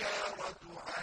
الحِجَارَةُ